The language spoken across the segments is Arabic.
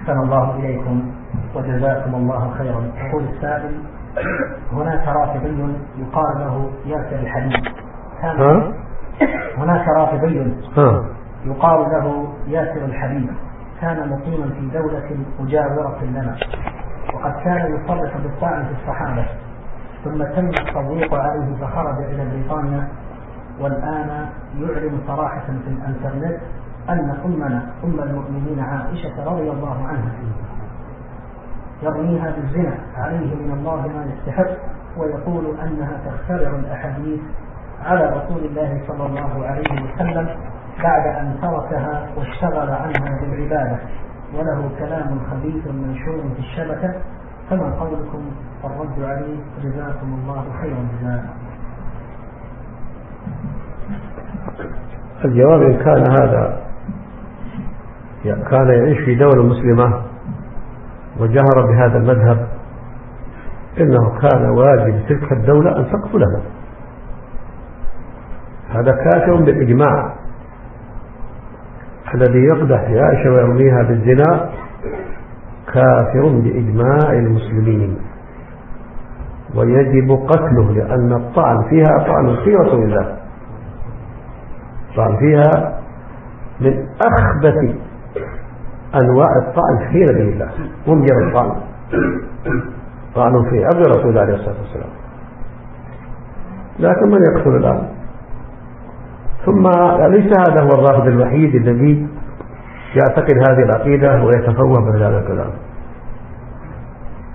أحسن الله إليكم وجزاكم الله خيرا. يقول السائل هناك رافضي يقال له ياسر كان هناك رافضي يقال له ياسر الحبيب كان مقيما في دولة مجاورة لنا. وقد كان يصرح بالطعن في الصحابة. ثم تم التضييق عليه فخرج إلى بريطانيا. والآن يعلن صراحة في الإنترنت أن أمنا أم المؤمنين عائشة رضي الله عنها. يرميها بالزنا عليه من الله ما يستحق ويقول أنها تخترع الأحاديث على رسول الله صلى الله عليه وسلم بعد أن تركها واشتغل عنها بالعبادة. وله كلام خبيث منشور في الشبكة فما قولكم؟ الرد عليه. جزاكم الله خيرا. جزاء الجواب إن كان هذا كان يعيش في دولة مسلمة وجهر بهذا المذهب إنه كان واجب تلك الدولة أن تقتله هذا كافر بالإجماع الذي يقدح عائشة ويرميها بالزنا كافر بإجماع المسلمين. ويجب قتله لأن الطعن فيها طعن في رسول الله. طعن فيها من أخبث أنواع الطعن في نبي الله ممجر الطعن. طعن في أبي رسول الله عليه الصلاة والسلام. لكن من يقتل الآن؟ ثم ليس هذا هو الرافض الوحيد الذي يعتقد هذه العقيدة ويتفوه بهذا الكلام؟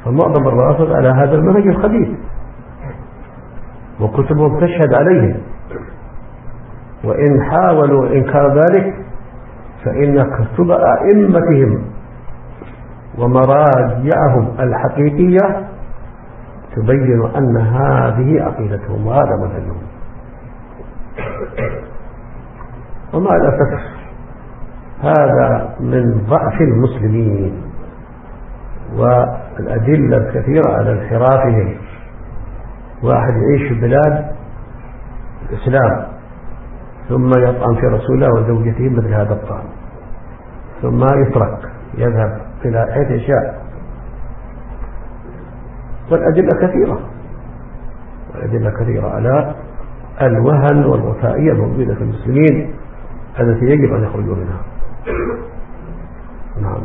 فمعظم الرافض على هذا المنهج الخبيث. وكتبهم تشهد عليهم. وإن حاولوا إنكار ذلك فإن كتب أئمتهم ومراجعهم الحقيقية تبين أن هذه عقيدتهم وهذا منهجهم ومع الأسف هذا من ضعف المسلمين والأدلة الكثيرة على انحرافهم. واحد يعيش في بلاد الإسلام. ثم يطعن في رسول الله وزوجته مثل هذا الطعن. ثم يترك يذهب إلى حيث يشاء. والأدلة كثيرة. والأدلة كثيرة على الوهن والوفائية الموجودة في المسلمين التي يجب أن يخرجوا منها. نعم.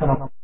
Gracias.